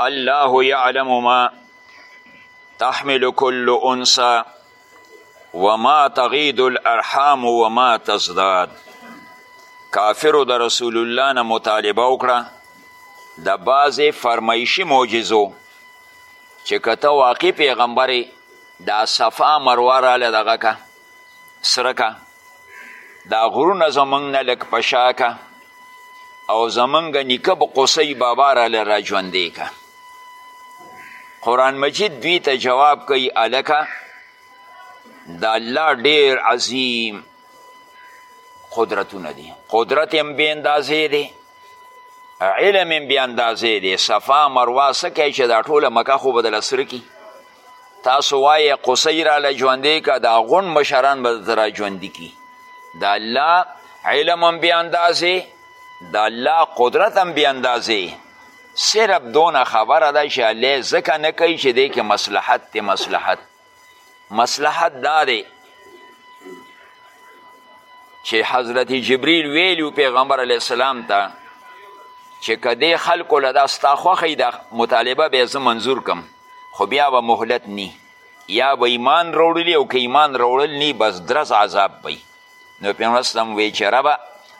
الله يعلم ما تحمل كل انسا وما تغيد الارحام وما تزداد کافرو د رسول الله نه مطالبه وکړه د بعضې فرمایشي معجزو چې که ته واقع پیغمبرې دا صفا مروه راله دغه که سرکه دا غرونه زمونږ نه لږ په شا که او زمونږ نیکه به قصی بابا راله را ژوندې که قرآن مجید دوی ته جواب کوي هلکه د الله ډیر عظیم قدرتونه دي قدرت هم بې اندازې دی علم هم بې اندازې دی صفا مروه څه کوي چې دا ټوله مکه خو به دله سره کړي تاسو وایه قصی را لجوندې که دا غون مشران به درته را ژوندي کي د الله علم هم بې اندازې د الله قدرت هم بې اندازې صرف دونه خبره ده چې الله ځکه نه کوي چې دی کې مصلحت دی مصلحت مصلحت دا دی چې حضرت جبریل ویلو پیغمبر علیه السلام ته چې که دې خلکو له دا ستا خوښه دا مطالبه به زه منظور کم خو بیا به مهلت نی یا به ایمان راوړلی او که ایمان راوړل نی بس درز عذاب به نو پیغمبر اسلام وی چې ربه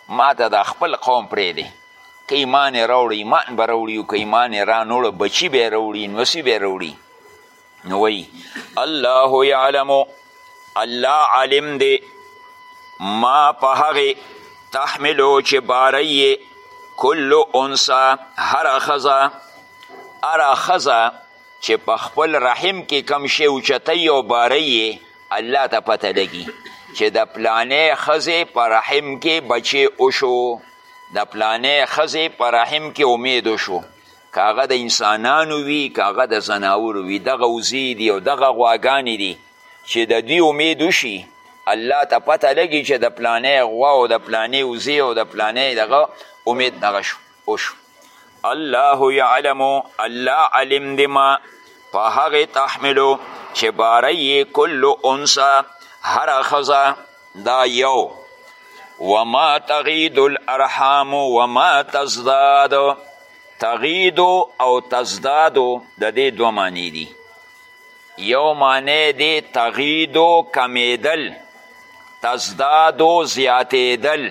ما ته دا خپل قوم پرېږدی که ایمان یې راوړی ایمان به راوړي او که ایمان یې رانوړه بچي به یې راوړي نوسي به یې راوړي نو وایي الله یعلم الله عالم دی ما په هغې تحملو چې باره یې کل انسا هره ښځه هره ښځه چې په خپل رحم کې کم شی اوچتوي او باری یې الله ته پته لګي چې د پلانې ښځې په رحم کې بچې وشو د پلانې ښځې په رحم کې امید وشو که هغه د انسانانو وي که هغه د ځناورو وي دغه وزې دي او دغه غواګانې دي چې د دوی امید وشي الله ته پته لګي چې د پلانې غوا او د پلانې وزې او د پلانې دغه امید دغه شو وشو الله یعلم الله علم دی ما په هغه تحملو چې باره یې کل انسا هره ښځه دا یو وما تغید الارحام وما تزداد تغید او تزداد د دې دوه معنی دي یو معنی دی تغید کمیدل تزداد زیاتیدل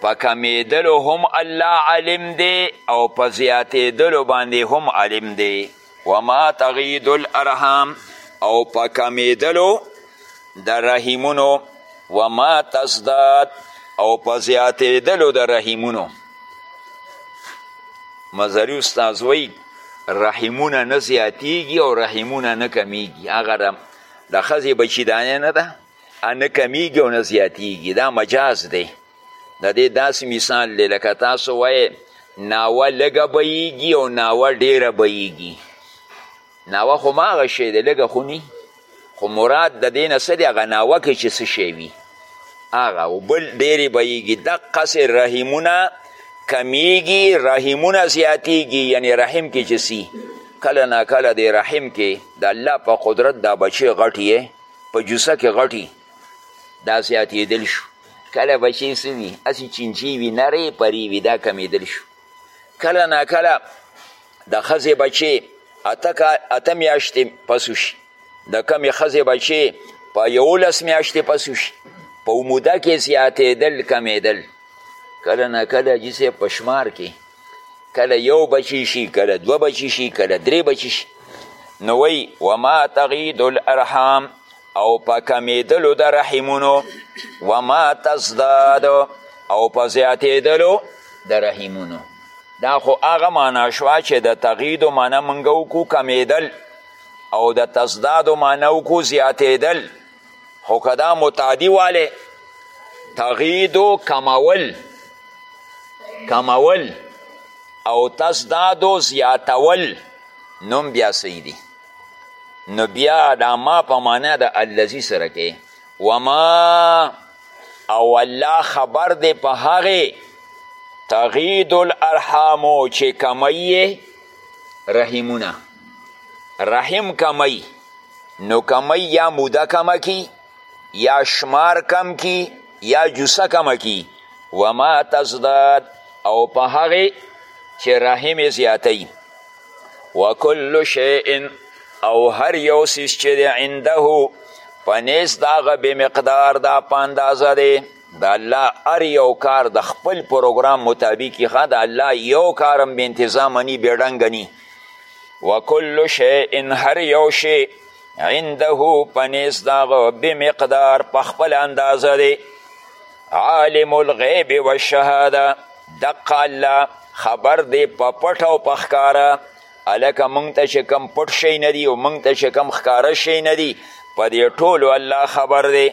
په کمیدلو هم الله عالم دی او په زیاتیدلو باندې هم عالم دی وما تغید الارحام او په کمیدلو د رحیمونو وما تزداد او په زیاتیدلو د رحیمونو مزری استاد وی رحیمونه نه زیاتیږي او رحیمونه نه کمیږي هغه د ښځې بچیدانه نه ده نه کمیږي او نه زیاتیږي دا مجاز دی د دې داسې مثال دی لکه تاسو وایې ناوه لږه بهیږي او ناوه ډیره بهیږي ناوه خو ماغه شی دی لږه خو نی خو مراد د دې نه څه دی هغه ناوه کې چې څه شی وي هغه او بل ډیرې بهیږي دقسې رحیمونه کمیږي رحیمونه زیاتیږي یعنی رحم کې چې سي کله نا کله د رحم کې د الله په قدرت دا بچی غټ په جوسه کې غټي دا زیاتېدل شو کله بچې څه وي هسې چینچې وي نرې پرې وي دا کمېدل شو کله ناکله د ښځې بچې اته میاشتې پس شي د کمې ښځې بچې په یولس میاشتې پس شي په موده کې زیاتېدل کمېدل کله ناکله جي صاحب په شمار کې کله یو بچی شي کله دوه بچی شي کله درې بچی شي نو وی وما تغید الارحام او په کمیدلو د رحمونو وما تزداد او په زیاتیدلو د رحمونو دا خو هغه معنا شوه چې د تغیدو معنا موږ وکړو کمیدل او د تزدادو معنا وکړو زیاتیدل خو که دا متعدي والی تغیدو کمول کمول او تزدادو زیاتول نوم بیا صحیح دی نو بیا دا ما په معنا د الذي سره کې وما او الله خبر دی په هغې تغید الارحامو چې کمی رحیمونه رحم کمی نو کمی یا موده کمه کی یا شمار کم کی یا جوسه کمه کی وما تزداد او په هغې چې رحم یې زیاتوي وکل شیء او هر یو څیز چې دی عنده په نیز د هغه بمقدار دا په اندازه دی د الله هر یو کار د خپل پروګرام مطابق ښه د الله یو کار هم بې انتظامه نی بې ډنګه نی وکل شیء هر یو شی عنده پنیز داغه بمقدار په خپل اندازه دی عالم الغیب والشهاده دقه الله خبر دی په پټ او په ښکاره هلکه موږ ته چې کوم پټ شی نه دی او موږ ته چې کوم ښکاره شی نه دی په دې ټولو الله خبر دی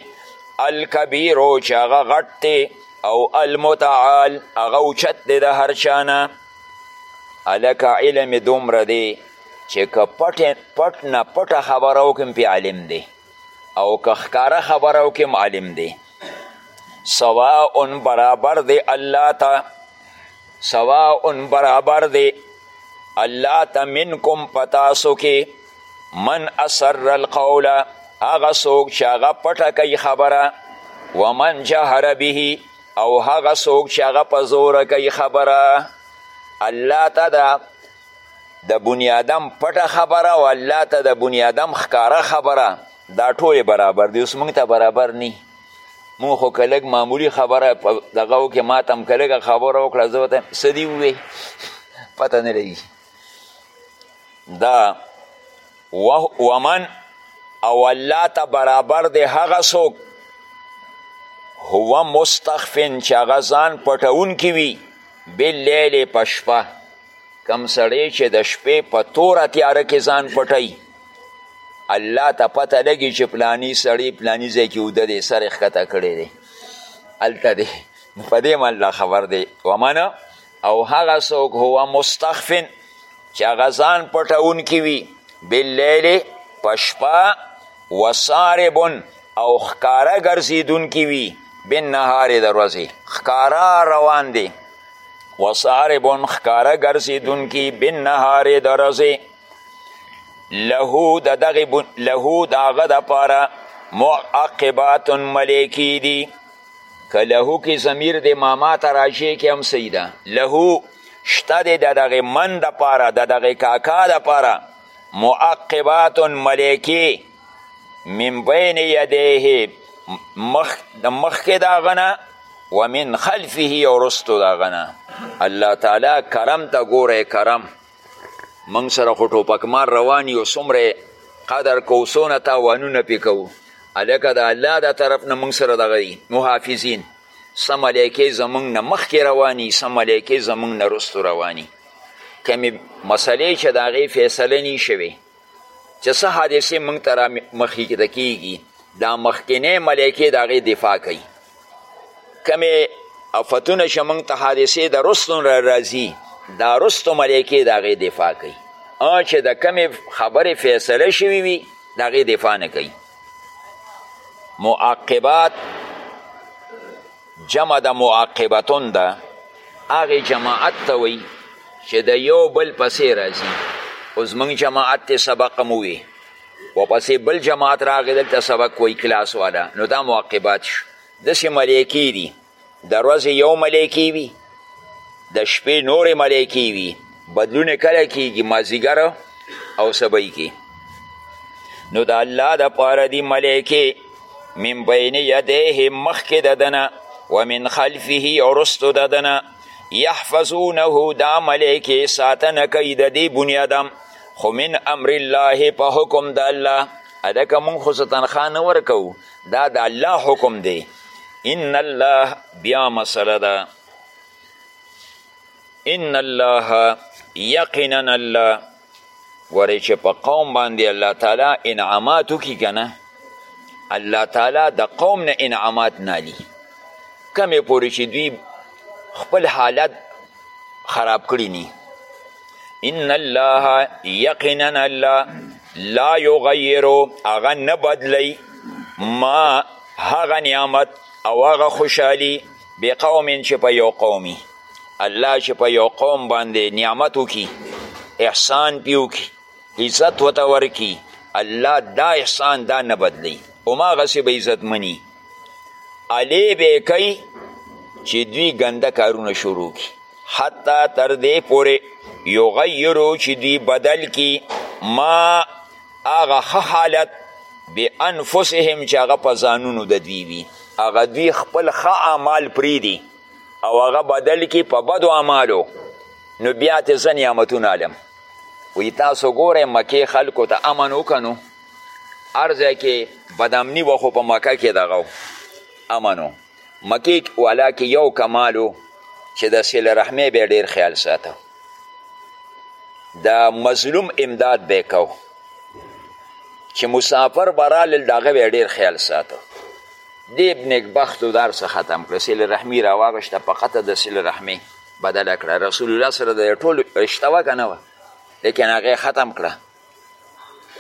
الکبیرو چې هغه غټ دی او المتعال هغه اوچت دی د هر چا نه هلکه علم یې دومره دی چې که پټ پټ نه پټه خبره وکړم پې عالم دی او که ښکاره خبره وکړم عالم دی سواء برابر دی الله ته سواء برابر دی الله ته منکم پتاسو کې من اثر القول هغه څوک چې هغه پټه کوي خبره ومن جهر به او هغه څوک چې هغه په زوره کوي خبره الله ته ده د بني آدم پټه خبره او الله ته د بني آدم ښکاره خبره دا ټولې برابر دي اوس موږ ته برابر نی مونږ خو که لږ معمولي خبره په دغه کې ما ته هم که لږه خبره وکړه زه به ته څه دي ووې پته نه لګي دا ومن او الله ته برابر دی هغه څوک هو مستخفن چې هغه ځان پټونکي وي باللیل په شپه کم سړی چې د شپې په توره تیاره کې ځان پټوي الله ته پته لګي چې پلانی سړی پلانی ځای کې اوده دی سر یې ښکته کړی دی هلته دی په دې هم الله خبر دی ومنه او هغه څوک هو مستخفن چې هغه ځان پټونکي وي باللیل په شپه وساربن او ښکاره ګرځېدونکي وي بالنهار د ورځې ښکاره روان دی وساربن ښکاره ګرځېدونکي بالنهار د ورځې له د دغه له د هغه دپاره معقبات ملایکې دي که له کې ضمیر د ماما ته راجع کې هم صحیح ده له شته دی د دغه من دپاره د دغه کاکا دپاره معقبات ملایکې من بین یدیه مخ د مخکې د هغه نه ومن خلفه او رستو د هغه نه الله تعالی کرم ته ګوره کرم موږ سره خو ټوپکمار روان یو څومره قدر کوو څونه تاوانونه پې کوو هلکه د الله د طرف نه موږ سره دغه دي محافظین څه ملایکې زموږ نه مخکې رواني څه ملایکې زموږ نه رستو رواني کمې مسلې چې د هغې فیصله نی شوې چې څه حادثې موږ ته رامخې ته کیږي دا مخکینۍ ملایکې د هغې دفاع کوي کمې افتونه چې موږ ته حادثې د رستو را راځي دا رستو ملایکې د هغې دفاع کوي او چې د کمې خبرې فیصله شوي وي د هغې دفاع نه کوي معقبات جمع د معاقبتون ده هغې جماعت ته وایي چې د یو بل پسې راځي او زمونږ جماعت ته سبق هم ووی و پسې بل جماعت راغی دلته سبق وایي کلاس والا نو دا معاقبات شو داسې ملایکې دي د ورځې یو ملایکې وي د شپې نورې ملایکې وي بدلونه کله کیږي مازیګر او سبی کې نو د الله د پاره دی ملایکې من بین یدیه مخکې د دنه ومن خلفه او رستو د دنه یحفظونه دا ملایکې ساتنه کوي د دې بنیادم خو من امر الله په حکم د الله ادکه مونږ خو څه تنخواه نه ورکوو دا د الله حکم دی ان الله بیا مسله ده ان الله یقینا الله ورې چې په قوم باندې الله تعالی انعامات وکړي که نه الله تعالی د قوم نه انعامات نالی کمې پورې چې دوی خپل حالت خراب کړي نی ان الله یقینا الله لا یغیرو هغه نه بدلی ما هغه نعمت او هغه خوشحالی بې قوم چې په یو قومي الله چې په یو قوم باندې نعمت وکړي احسان پې وکړي عزت ورته ورکړي الله دا احسان دا نه بدلی هماغسې به عزت مني الې به یې کوي چې دوی ګنده کارونه شروع کړي حتی تر دې پورې یغیرو چې دوی بدل کړي ما هغه ښه حالت بانفسهم چې هغه په ځانونو د دوی وي هغه دوی خپل ښه اعمال پریږدي او هغه بدل کی په بدو اعمالو نو بیا تې زه نعمتونه علم وی تاسو ګورئ مکې خلکو ته امن وکنو هر ځای کې بدامني وه خو په مکه کې دغه امنو مکې والا کې یو کمال و چې د صله رحمۍ به ډېر خیال ساته د مظلوم امداد به یې کو چې مسافر به رالل د هغه به یې ډېر خیال ساته دې نېکبختو دا هر څه ختم کړه صله رحمي راواغېسته په قطع د صله رحمۍ بدله کړه رسول الله سره د ټولو رشته وه که نه وه لیکن هغه ختم کړه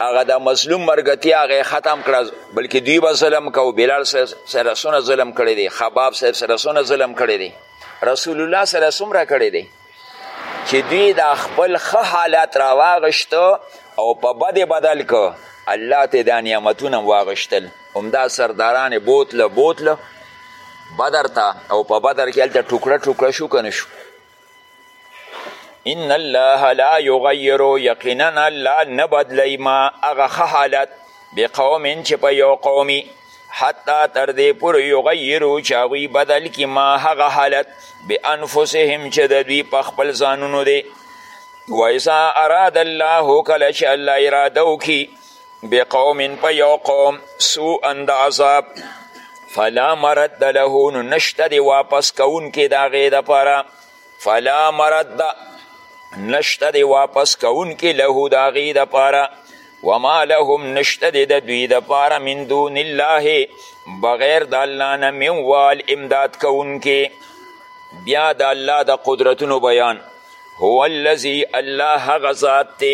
هغه د مظلوم مرګتیا هغه ختم کړه بلکې دوی به ظلم کو بلال صاحب سره څونه ظلم کړی دی خباب صاحب سره څونه ظلم کړی دی رسول الله سره څومره کړی دی چې دوی دا خپل ښه حالات راواغشته او په بد بدل کو الله ته دا نعمتونه واغشتل همدا سرداران بوتله بوتله بدر ته او په بدر کې هلته ټوکړه ټوکړه شو که نه شو ان الله لا یغیر یقینا الله نه بدلی ما هغه ښه حالت بقوم چې په یو قومي حتی تر دې پورې یغیرو چې هغوی بدل کړي ما هغه حالت بانفسهم چې د دوی په خپل ځانونو دی وایسا اراد الله کله چې الله اراده وکړي بقوم په یو قوم سوءا د عذاب فلا مرد له نو نشته دی واپس کوونکی د هغې دپاره فلا مرد نشته دی واپس کوونکی له د هغې دپاره وما لهم نشته دی د دوی دپاره من دون الله بغیر د الله نه من وال امداد کوونکی بیا د الله د قدرتونو بیان هو الذي الله هغه ذات دی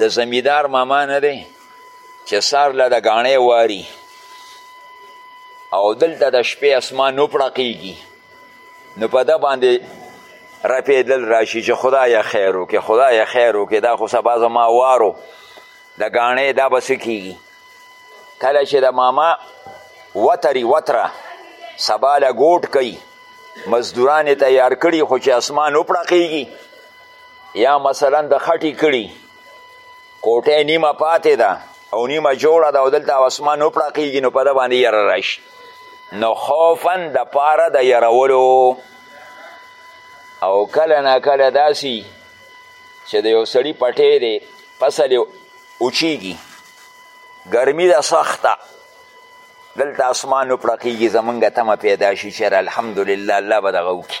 د زمیدار ماما نه دی چې سار له د ګاڼۍ واري او دلته د شپې اسمان وپړقېږي نو په ده باندې رپېدل راشي چې خدایه خیر وکړې خدایه خیر وکړې دا خو سبا زما وارو د ګاڼۍ دا به څه کېږي کله چې د ماما وتري وتره سبا له ګوټ کوي مزدوران یې تیار کړي خو چې اسمان وپړقېږي یا مثلا د خټی کړي کوټه نیمه پاتې ده او نیمه جوړه ده او دلته اسمان وپړقیږي نو په ده باندې یره راشي نو خوفا د پاره د یرولو او کله نا کله داسي چې د یو سړي پټی دی فصل یې اوچیږي ګرمي ده سخته دلته اسمان وپړقیږي زمونږ تمه پیدا شي چې الحمدلله الله به دغه وکړي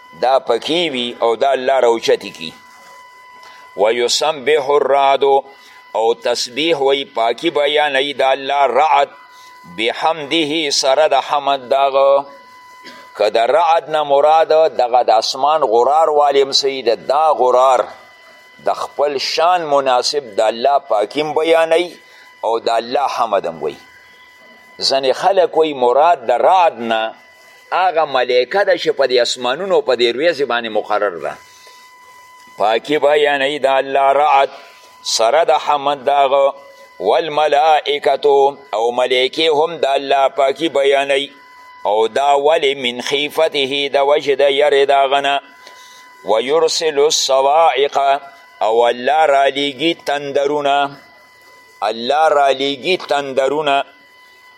دا پکی وی او دا الله راوچتی کی ویسبح الرعد او تسبیح وی پاکی بیانوي د الله رعد بحمده سره د حمد دغه که د رعد نه مراد دغه د اسمان غرار والیم سي د دا غرار د خپل شان مناسب د الله پاکیم بیانوي او د الله حمد هم وایي ځینې خلک وایي مراد د رعد نه هغه ملائکه ده چې په دې اسمانونو په دې ورځې باندې مقرر ده پاکي بیانوي د الله رعد سره د حمد د هغه والملائکتو او ملائکې هم د الله پاکي بیانوي او دا ولې من خیفته د وجې د یرې د هغه نه ویرسل الصواعق او الله رالیږي تندرونه الله رالیږي تندرونه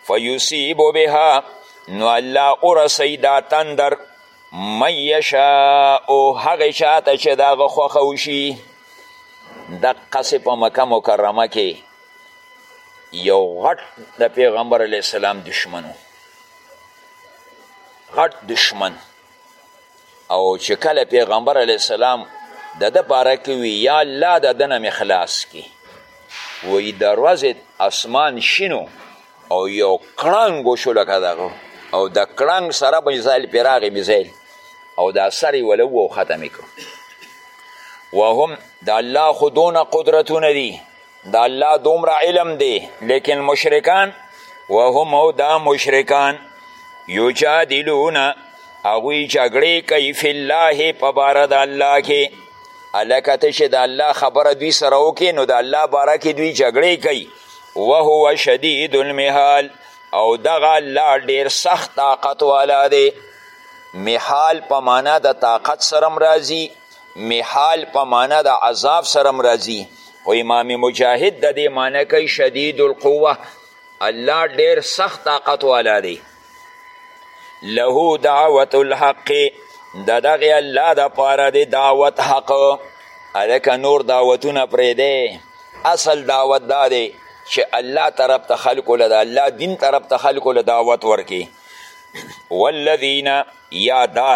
فیصیب بها نو الله ورسوي دا تندر من یشاء هغې چا ته چې د هغه خوښه وشي دقسې په مکه مکرمه کې یو غټ د پیغمبر علیه السلام دشمن غټ دشمن او چې کله پیغمبر علیه السلام د ده باره کې وي یا الله د ده نه مې خلاص کړي وایي د ورځې اسمان شینو او یو کړنګ وشو لکه دغه او د کړنګ سره به میزایل پرې راغی میزایل او دا سر یې وله وو ختم یې کړو وهم د الله خو دونه قدرتونه دي د الله دومره علم دی لیکن مشرکان وهم او دا مشرکان یجادلون هغوی جګړې کوي فی الله په باره د الله کې هلکه ته چې د الله خبره دوی سره وکړې نو د الله باره کې دوی جګړې کوي وهو شدید المحال او دغه الله ډیر سخت طاقت والا دی محال په معنا د طاقت سره راځي محال په معنا د عذاب سره هم راځي خو امام مجاهد د دې معنی کوي شدید القوه الله ډیر سخت طاقت والا دی له دعوت الحق د دغې الله دپاره د دعوت حق هلکه نور دعوتونه پرېږدی اصل دعوت دا دی چې الله طرف ته خلکو له د الله دین طرف ته خلکو له دعوت ورکړي والذین یا دا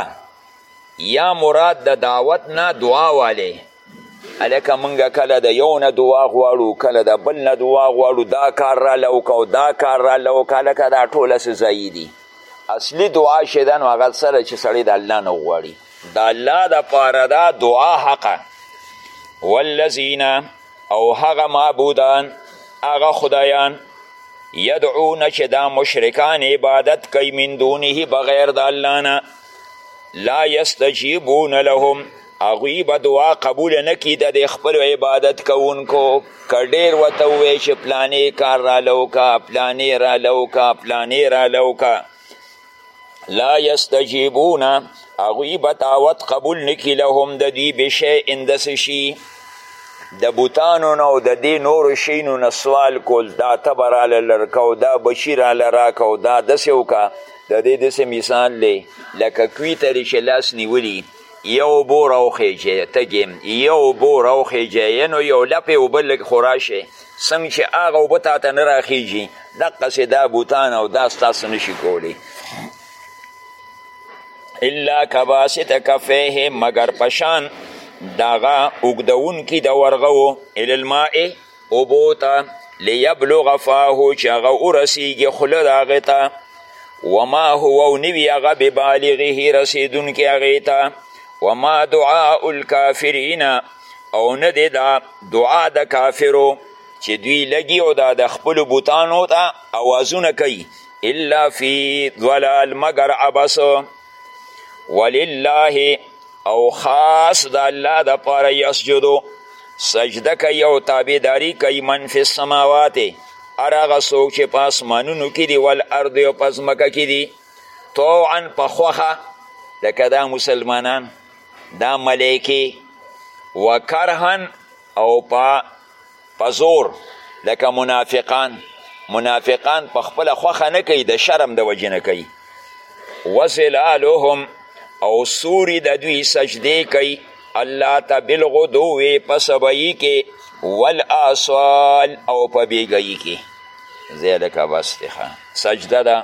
یا مراد د دعوت نه دعا والی هلکه مونږ کله د یو نه دعا غواړو کله د بل نه دعا غواړو دا کار راله وکړه او دا کار راله وکړه هلکه دا ټوله څه ځایي دي اصلي دعا چې ده نو هغه څه ده چې سړی د الله نه وغواړي د الله دپاره دا دعا حقه والذین او هغه معبودان هغه خدایان یدعون چې دا مشرکان عبادت کوي من دونه بغیر د الله نه لا یستجیبون لهم هغوی به دعا قبول نه کړي د دې خپلو عبادت کوونکو که ډېر ورته ووایي چې پلانې کار راله وکړه پلانې راله وکړه پلانې راله وکړه لا یستجیبون هغوی به دعوت قبول نه کړي لهم د دوی بشیء د څه شي د بوتانو نه او د دې نورو شیونو نه سوال کول دا ته به راله لرکه او دا بچي راله راکه او دا داسې وکړه د دې داسې مثال دی لکه کوی ته دې چې لاس نیولي یو اوبو راوخېجی تګیم یو اوبو راوخېجی یعنو یو لپې اوبه لږ خو راشی څنګه چې هغه اوبه تا ته نه راخېږي دقسې دا بوتان او دا ستاسو نه شي کولی الا کباسط کفیه مګر پشان دغه اوږدوونکي د ورغوو الالماء اوبو ته لیبلغ فاه چې هغه ورسیږي خوله د هغې ته وما هو او نه وي هغه ببالغه رسېدونکی هغې ته وما دعاء الکافرین او نه دی دا دعا د کافرو چې دوی لګي او دا د خپلو بوتانو ته اوازونه کوي الا فی ضلال مګر عبس ولله او خاص د الله د پاره یسجدو سجده کوي او تابعداري کوي من فی السماوات هر هغه څوک چې په اسمانونو کې دي والارض او په ځمکه کې دي طوعا په خوښه لکه دا مسلمانان دا ملایکې وکرهن او په په زور لکه منافقان منافقان په خپل خوخه نه کوي د شرم د وجې نه کوي وزلالهم او سوري د دوی سجدې کوي الله ته بالغدو په سبعي کې والآصال او په بیګي کې زیلکه بس دی سجده ده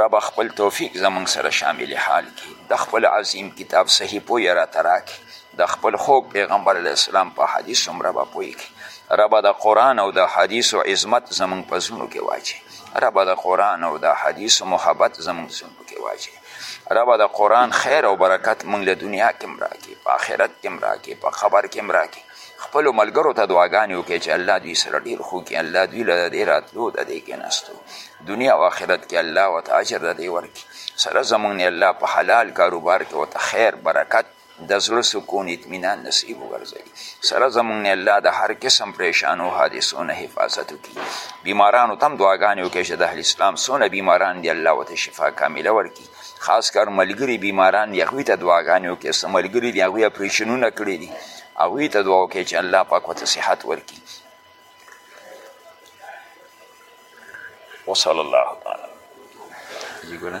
ربه خپل توفیق زمونږ سره شامل حال کی د خپل عظیم کتاب صحیح پوی را تراک د خپل خوب پیغمبر علی السلام په حدیث هم ربه پوی کی ربه د قرآن او د حدیث او عظمت زمونږ په زړونو کې واچي ربه د قرآن او د حدیث او محبت زمونږ زړونو کې واچي ربه د قرآن خیر او برکت مونږ له دنیا کې هم راکړي په آخرت کې هم راکړي په قبر کې هم راکړي خپلو ملګرو ته دعاګانې وکړي چې الله دوی سره ډېر ښو کړي الله دوی له دې راتلو د دې کېناستو دنیا او آخرت کې الله ورته اجر د دی ورکړي سره زمونږ نه الله په حلال کاروبار کې ورته خیر برکت د زړه سکون اطمینان نصیب وګرځوي سره زمونږ نه الله د هر قسم پریشانو حادثو نه حفاظت وکړي بیمارانو ته هم دعاګانې وکړي چې د اهل اسلام څونه بیماران دي الله ورته شفا کامله ورکړي خاص کر ملګري بیماران دي هغوی ته دعاګانې وکړي څه ملګري دي هغوی اپریشنونه کړي دي هغوی ته دعا وکړي چې الله پاک ورته صحت ورکړي وصلی الله تعالی جی ګره